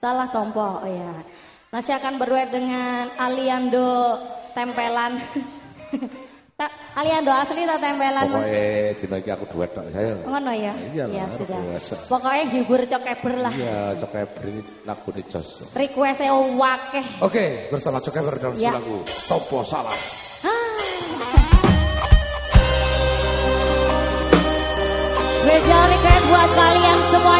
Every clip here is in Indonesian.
Salah tompo, oh ya. Masih akan berduet dengan Aliando Tempelan. tak Aliando asli tak tempelan? Pokoknya dina iki aku duet tok saya. Ngono ya? Iya ya, sudah. Pokoknya hibur cokeber lah. Iya, cokeber ini di jos. Requestnya wakeh. Oke, bersama cokeber dalam ya. lagu Tompo Salah. Spesial request buat kalian semuanya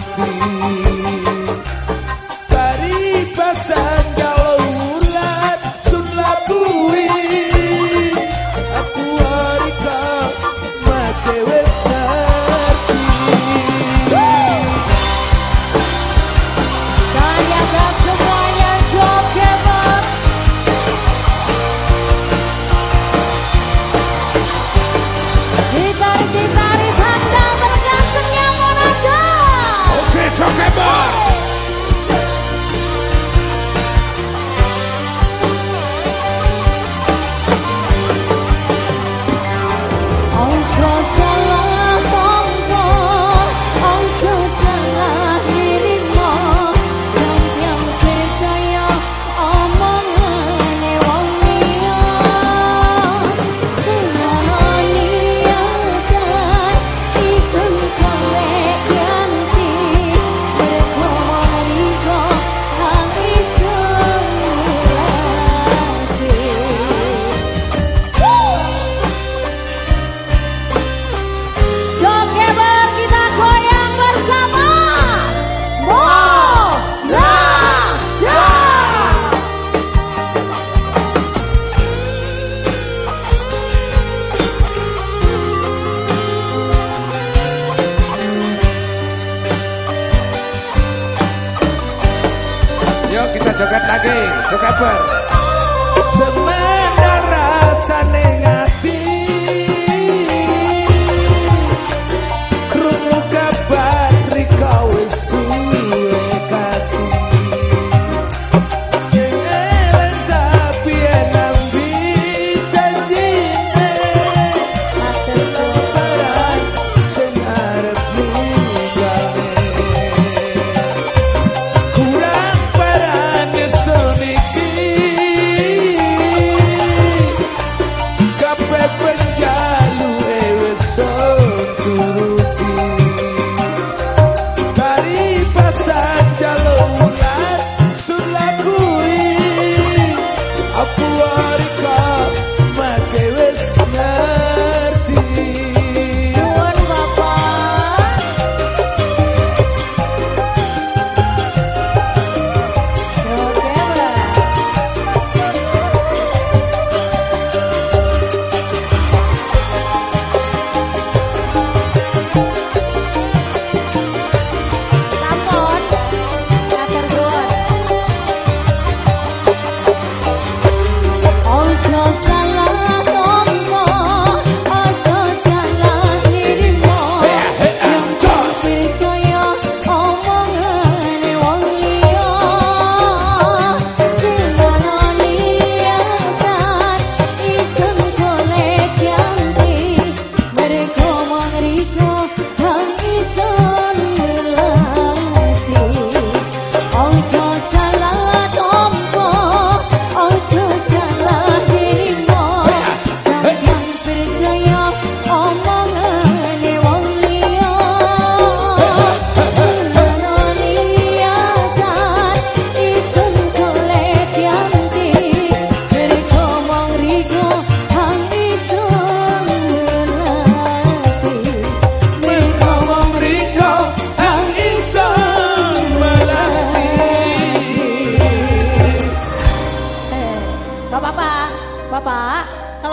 putih Pari pasar Bari pasang joget lagi, joget ber.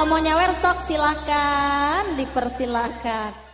Mau nyawer stok silahkan, dipersilahkan.